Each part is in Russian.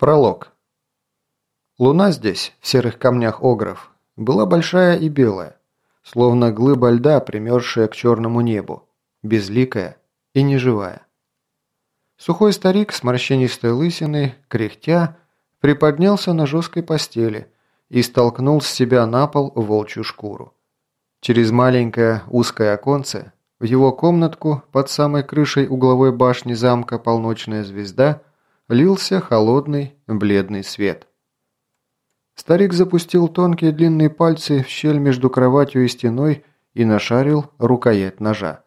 Пролог. Луна здесь, в серых камнях Огров, была большая и белая, словно глыба льда, примерзшая к черному небу, безликая и неживая. Сухой старик с морщинистой лысиной, кряхтя, приподнялся на жесткой постели и столкнул с себя на пол волчью шкуру. Через маленькое узкое оконце в его комнатку под самой крышей угловой башни замка «Полночная звезда» лился холодный, бледный свет. Старик запустил тонкие длинные пальцы в щель между кроватью и стеной и нашарил рукоять ножа.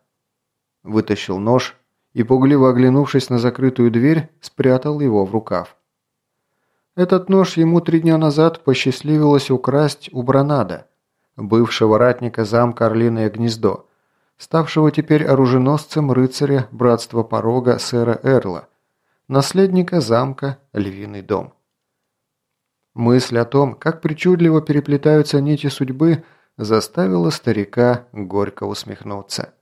Вытащил нож и, пугливо оглянувшись на закрытую дверь, спрятал его в рукав. Этот нож ему три дня назад посчастливилось украсть у Бранада, бывшего ратника замка Орлиное гнездо, ставшего теперь оруженосцем рыцаря Братства Порога сэра Эрла, наследника замка Львиный дом. Мысль о том, как причудливо переплетаются нити судьбы, заставила старика горько усмехнуться.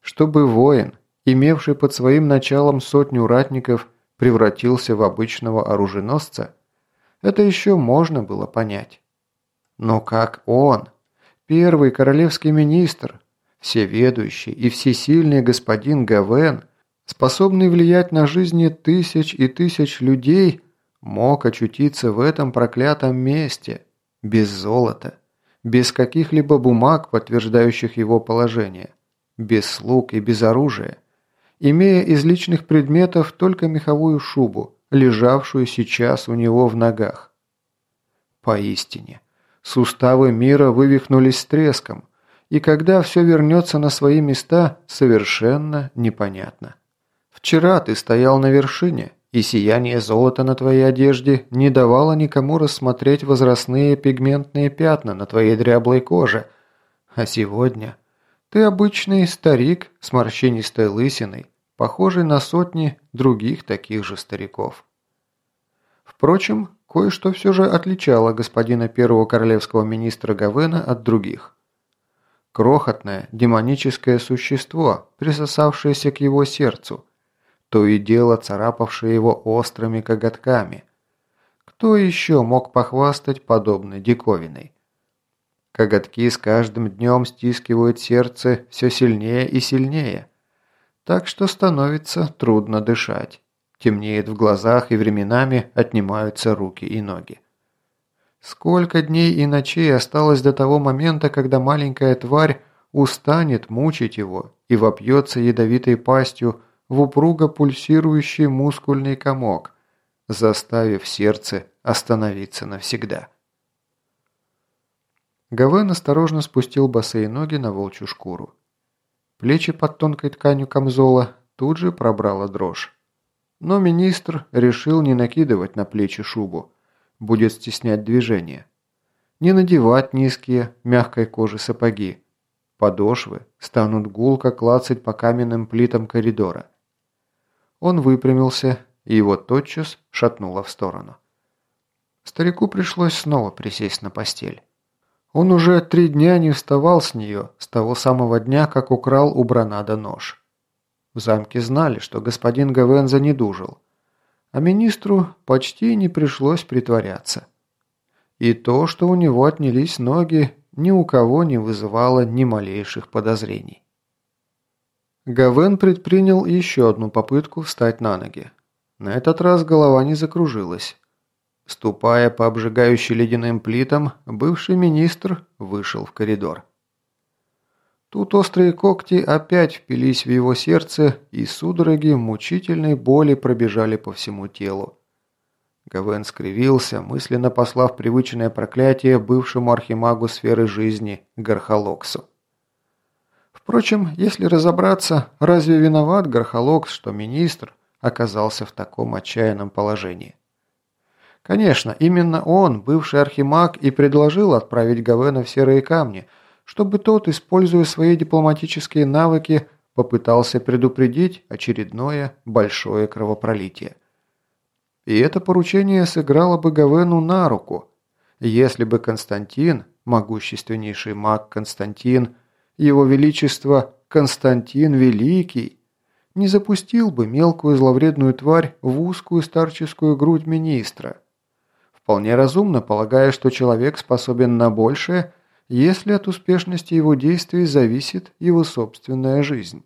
Чтобы воин, имевший под своим началом сотню ратников, превратился в обычного оруженосца, это еще можно было понять. Но как он, первый королевский министр, всеведущий и всесильный господин Гавен, способный влиять на жизни тысяч и тысяч людей, мог очутиться в этом проклятом месте, без золота, без каких-либо бумаг, подтверждающих его положение, без слуг и без оружия, имея из личных предметов только меховую шубу, лежавшую сейчас у него в ногах. Поистине, суставы мира вывихнулись с треском, и когда все вернется на свои места, совершенно непонятно. Вчера ты стоял на вершине, и сияние золота на твоей одежде не давало никому рассмотреть возрастные пигментные пятна на твоей дряблой коже. А сегодня ты обычный старик с морщинистой лысиной, похожий на сотни других таких же стариков. Впрочем, кое-что все же отличало господина первого королевского министра Гавена от других. Крохотное демоническое существо, присосавшееся к его сердцу – то и дело царапавшие его острыми коготками. Кто еще мог похвастать подобной диковиной? Коготки с каждым днем стискивают сердце все сильнее и сильнее, так что становится трудно дышать. Темнеет в глазах и временами отнимаются руки и ноги. Сколько дней и ночей осталось до того момента, когда маленькая тварь устанет мучить его и вопьется ядовитой пастью в упруго пульсирующий мускульный комок, заставив сердце остановиться навсегда. Гавен осторожно спустил босые ноги на волчью шкуру. Плечи под тонкой тканью камзола тут же пробрала дрожь. Но министр решил не накидывать на плечи шубу, будет стеснять движение. Не надевать низкие, мягкой кожи сапоги. Подошвы станут гулко клацать по каменным плитам коридора. Он выпрямился, и его тотчас шатнуло в сторону. Старику пришлось снова присесть на постель. Он уже три дня не вставал с нее, с того самого дня, как украл у Бранада нож. В замке знали, что господин Гавен занедужил, а министру почти не пришлось притворяться. И то, что у него отнялись ноги, ни у кого не вызывало ни малейших подозрений. Гавен предпринял еще одну попытку встать на ноги. На этот раз голова не закружилась. Ступая по обжигающей ледяным плитам, бывший министр вышел в коридор. Тут острые когти опять впились в его сердце, и судороги мучительной боли пробежали по всему телу. Гавен скривился, мысленно послав привычное проклятие бывшему архимагу сферы жизни Гархалоксу. Впрочем, если разобраться, разве виноват Гархолокс, что министр оказался в таком отчаянном положении? Конечно, именно он, бывший архимаг, и предложил отправить Гавена в Серые Камни, чтобы тот, используя свои дипломатические навыки, попытался предупредить очередное большое кровопролитие. И это поручение сыграло бы Гавену на руку, если бы Константин, могущественнейший маг Константин, его Величество Константин Великий не запустил бы мелкую зловредную тварь в узкую старческую грудь министра. Вполне разумно, полагая, что человек способен на большее, если от успешности его действий зависит его собственная жизнь.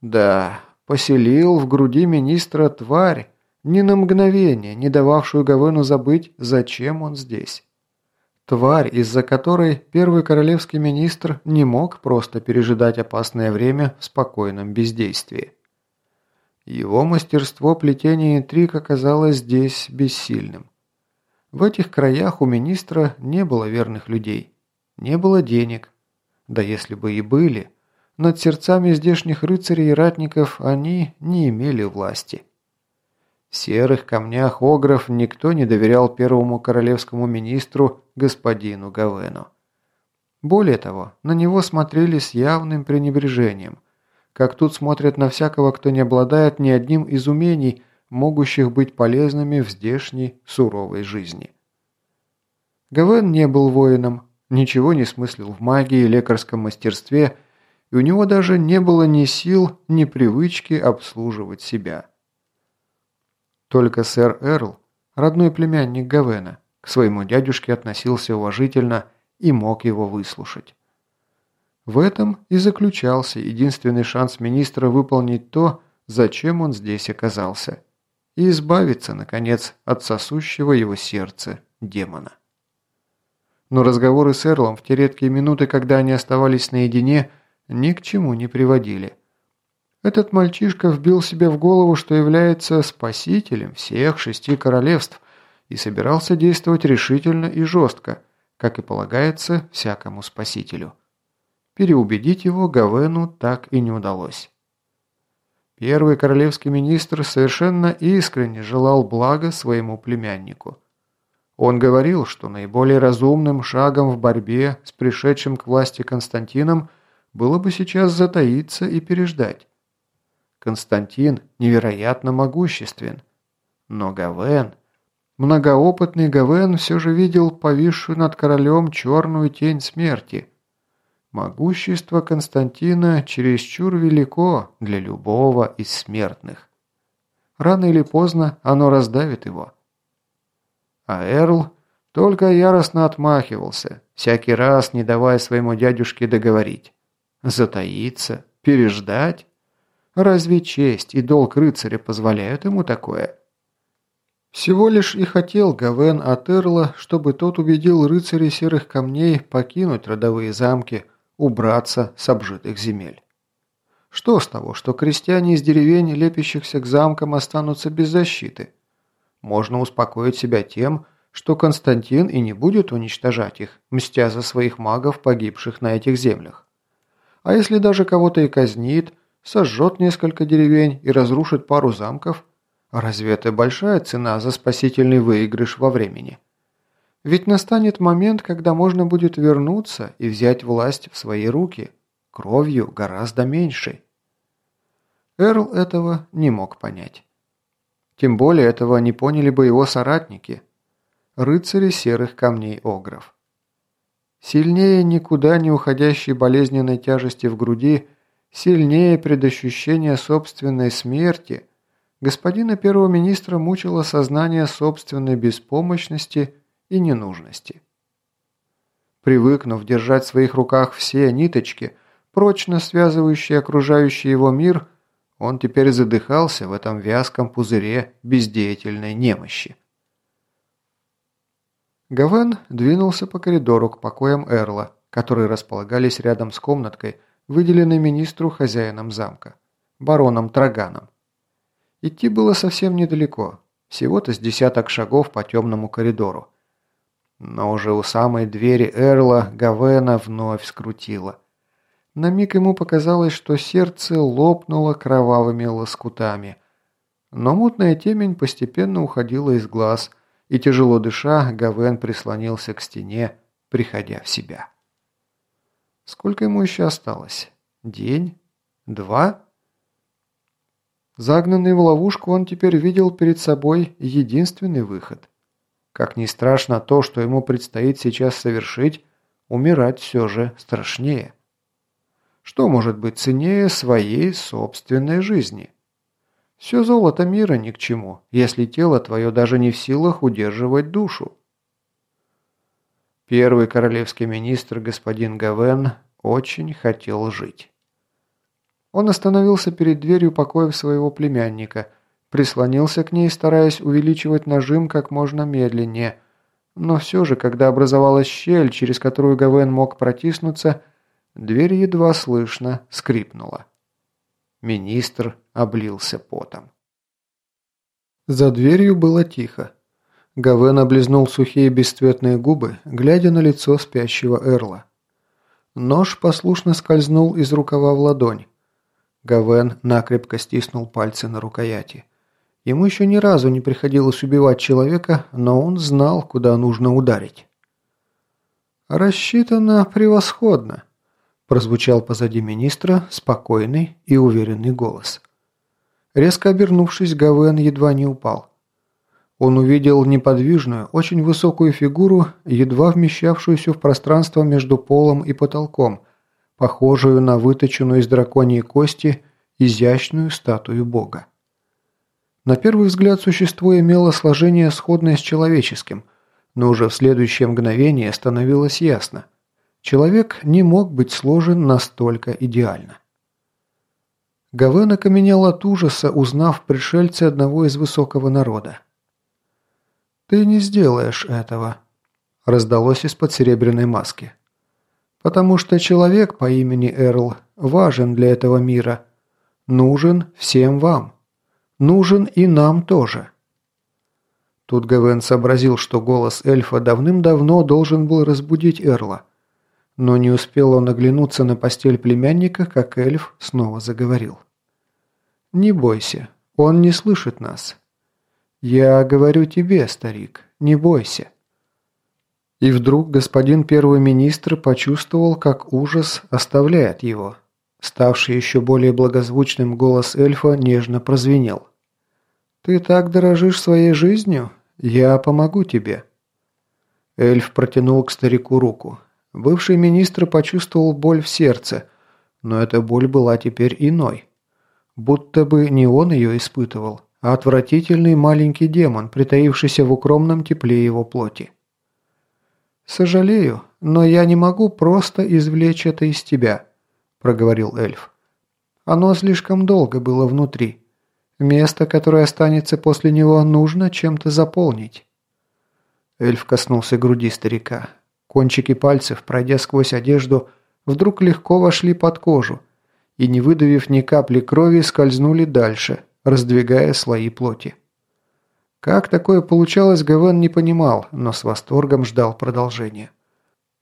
Да, поселил в груди министра тварь, ни на мгновение не дававшую Гавену забыть, зачем он здесь. Тварь, из-за которой первый королевский министр не мог просто пережидать опасное время в спокойном бездействии. Его мастерство плетения интриг оказалось здесь бессильным. В этих краях у министра не было верных людей, не было денег. Да если бы и были, над сердцами здешних рыцарей и ратников они не имели власти. В серых камнях Огров никто не доверял первому королевскому министру господину Гавену. Более того, на него смотрели с явным пренебрежением, как тут смотрят на всякого, кто не обладает ни одним из умений, могущих быть полезными в здешней суровой жизни. Гавен не был воином, ничего не смыслил в магии и лекарском мастерстве, и у него даже не было ни сил, ни привычки обслуживать себя. Только сэр Эрл, родной племянник Гавена, к своему дядюшке относился уважительно и мог его выслушать. В этом и заключался единственный шанс министра выполнить то, зачем он здесь оказался, и избавиться, наконец, от сосущего его сердце демона. Но разговоры с Эрлом в те редкие минуты, когда они оставались наедине, ни к чему не приводили – этот мальчишка вбил себе в голову, что является спасителем всех шести королевств и собирался действовать решительно и жестко, как и полагается всякому спасителю. Переубедить его Гавену так и не удалось. Первый королевский министр совершенно искренне желал блага своему племяннику. Он говорил, что наиболее разумным шагом в борьбе с пришедшим к власти Константином было бы сейчас затаиться и переждать. Константин невероятно могуществен. Но Гавен... Многоопытный Гавен все же видел повисшую над королем черную тень смерти. Могущество Константина чересчур велико для любого из смертных. Рано или поздно оно раздавит его. А Эрл только яростно отмахивался, всякий раз не давая своему дядюшке договорить. Затаиться, переждать? Разве честь и долг рыцаря позволяют ему такое? Всего лишь и хотел Гавен от Эрла, чтобы тот убедил рыцарей серых камней покинуть родовые замки, убраться с обжитых земель. Что с того, что крестьяне из деревень, лепящихся к замкам, останутся без защиты? Можно успокоить себя тем, что Константин и не будет уничтожать их, мстя за своих магов, погибших на этих землях. А если даже кого-то и казнит – сожжет несколько деревень и разрушит пару замков. Разве это большая цена за спасительный выигрыш во времени? Ведь настанет момент, когда можно будет вернуться и взять власть в свои руки, кровью гораздо меньшей. Эрл этого не мог понять. Тем более этого не поняли бы его соратники, рыцари серых камней Огров. Сильнее никуда не уходящей болезненной тяжести в груди – Сильнее предощущения собственной смерти, господина первого министра мучило сознание собственной беспомощности и ненужности. Привыкнув держать в своих руках все ниточки, прочно связывающие окружающий его мир, он теперь задыхался в этом вязком пузыре бездеятельной немощи. Гавен двинулся по коридору к покоям Эрла, которые располагались рядом с комнаткой, выделенный министру хозяином замка, бароном Траганом. Идти было совсем недалеко, всего-то с десяток шагов по темному коридору. Но уже у самой двери Эрла Гавена вновь скрутило. На миг ему показалось, что сердце лопнуло кровавыми лоскутами. Но мутная темень постепенно уходила из глаз, и тяжело дыша, Гавен прислонился к стене, приходя в себя. Сколько ему еще осталось? День? Два? Загнанный в ловушку, он теперь видел перед собой единственный выход. Как ни страшно то, что ему предстоит сейчас совершить, умирать все же страшнее. Что может быть ценнее своей собственной жизни? Все золото мира ни к чему, если тело твое даже не в силах удерживать душу. Первый королевский министр господин Гавен очень хотел жить. Он остановился перед дверью покоев своего племянника, прислонился к ней, стараясь увеличивать нажим как можно медленнее, но все же, когда образовалась щель, через которую Гавен мог протиснуться, дверь едва слышно скрипнула. Министр облился потом. За дверью было тихо. Гавен облизнул сухие бесцветные губы, глядя на лицо спящего Эрла. Нож послушно скользнул из рукава в ладонь. Гавен накрепко стиснул пальцы на рукояти. Ему еще ни разу не приходилось убивать человека, но он знал, куда нужно ударить. «Рассчитано превосходно», – прозвучал позади министра спокойный и уверенный голос. Резко обернувшись, Гавен едва не упал. Он увидел неподвижную, очень высокую фигуру, едва вмещавшуюся в пространство между полом и потолком, похожую на выточенную из драконьей кости изящную статую бога. На первый взгляд существо имело сложение сходное с человеческим, но уже в следующее мгновение становилось ясно. Человек не мог быть сложен настолько идеально. Гавен окаменел от ужаса, узнав пришельца одного из высокого народа. «Ты не сделаешь этого», – раздалось из-под серебряной маски. «Потому что человек по имени Эрл важен для этого мира, нужен всем вам, нужен и нам тоже». Тут Гавен сообразил, что голос эльфа давным-давно должен был разбудить Эрла. Но не успел он оглянуться на постель племянника, как эльф снова заговорил. «Не бойся, он не слышит нас. «Я говорю тебе, старик, не бойся». И вдруг господин первый министр почувствовал, как ужас оставляет его. Ставший еще более благозвучным голос эльфа нежно прозвенел. «Ты так дорожишь своей жизнью? Я помогу тебе». Эльф протянул к старику руку. Бывший министр почувствовал боль в сердце, но эта боль была теперь иной. Будто бы не он ее испытывал, а отвратительный маленький демон, притаившийся в укромном тепле его плоти. «Сожалею, но я не могу просто извлечь это из тебя», – проговорил эльф. «Оно слишком долго было внутри. Место, которое останется после него, нужно чем-то заполнить». Эльф коснулся груди старика. Кончики пальцев, пройдя сквозь одежду, вдруг легко вошли под кожу и, не выдавив ни капли крови, скользнули дальше – раздвигая слои плоти. Как такое получалось, Гавен не понимал, но с восторгом ждал продолжения.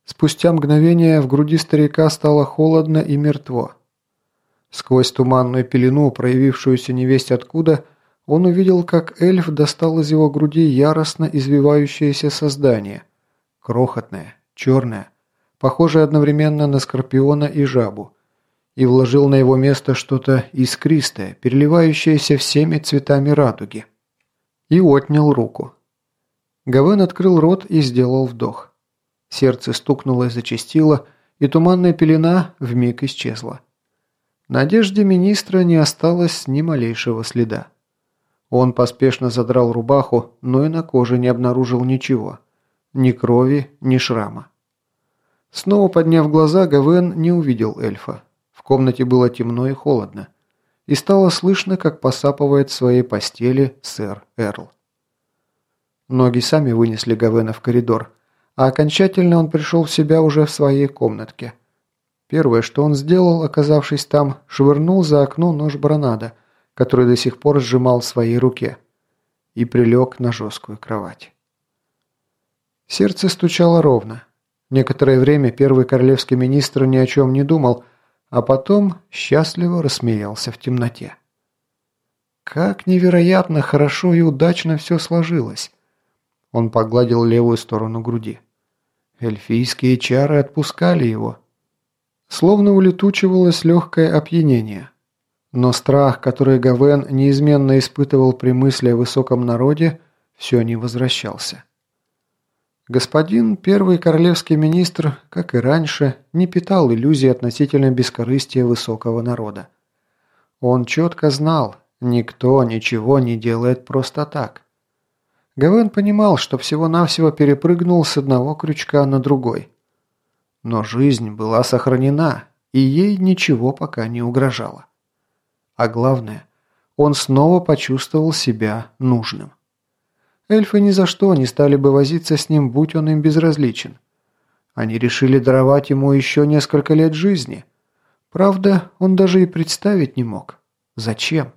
Спустя мгновение в груди старика стало холодно и мертво. Сквозь туманную пелену, проявившуюся невесть откуда, он увидел, как эльф достал из его груди яростно извивающееся создание. Крохотное, черное, похожее одновременно на скорпиона и жабу и вложил на его место что-то искристое, переливающееся всеми цветами радуги. И отнял руку. Гавен открыл рот и сделал вдох. Сердце стукнуло и зачастило, и туманная пелена вмиг исчезла. Надежде министра не осталось ни малейшего следа. Он поспешно задрал рубаху, но и на коже не обнаружил ничего. Ни крови, ни шрама. Снова подняв глаза, Гавен не увидел эльфа. В комнате было темно и холодно. И стало слышно, как посапывает в своей постели сэр Эрл. Ноги сами вынесли Гавена в коридор, а окончательно он пришел в себя уже в своей комнатке. Первое, что он сделал, оказавшись там, швырнул за окно нож Бранада, который до сих пор сжимал в своей руке, и прилег на жесткую кровать. Сердце стучало ровно. Некоторое время первый королевский министр ни о чем не думал, а потом счастливо рассмеялся в темноте. Как невероятно хорошо и удачно все сложилось. Он погладил левую сторону груди. Эльфийские чары отпускали его. Словно улетучивалось легкое опьянение. Но страх, который Гавен неизменно испытывал при мысли о высоком народе, все не возвращался. Господин первый королевский министр, как и раньше, не питал иллюзий относительно бескорыстия высокого народа. Он четко знал, никто ничего не делает просто так. Гавен понимал, что всего-навсего перепрыгнул с одного крючка на другой. Но жизнь была сохранена, и ей ничего пока не угрожало. А главное, он снова почувствовал себя нужным. Эльфы ни за что не стали бы возиться с ним, будь он им безразличен. Они решили даровать ему еще несколько лет жизни. Правда, он даже и представить не мог. Зачем?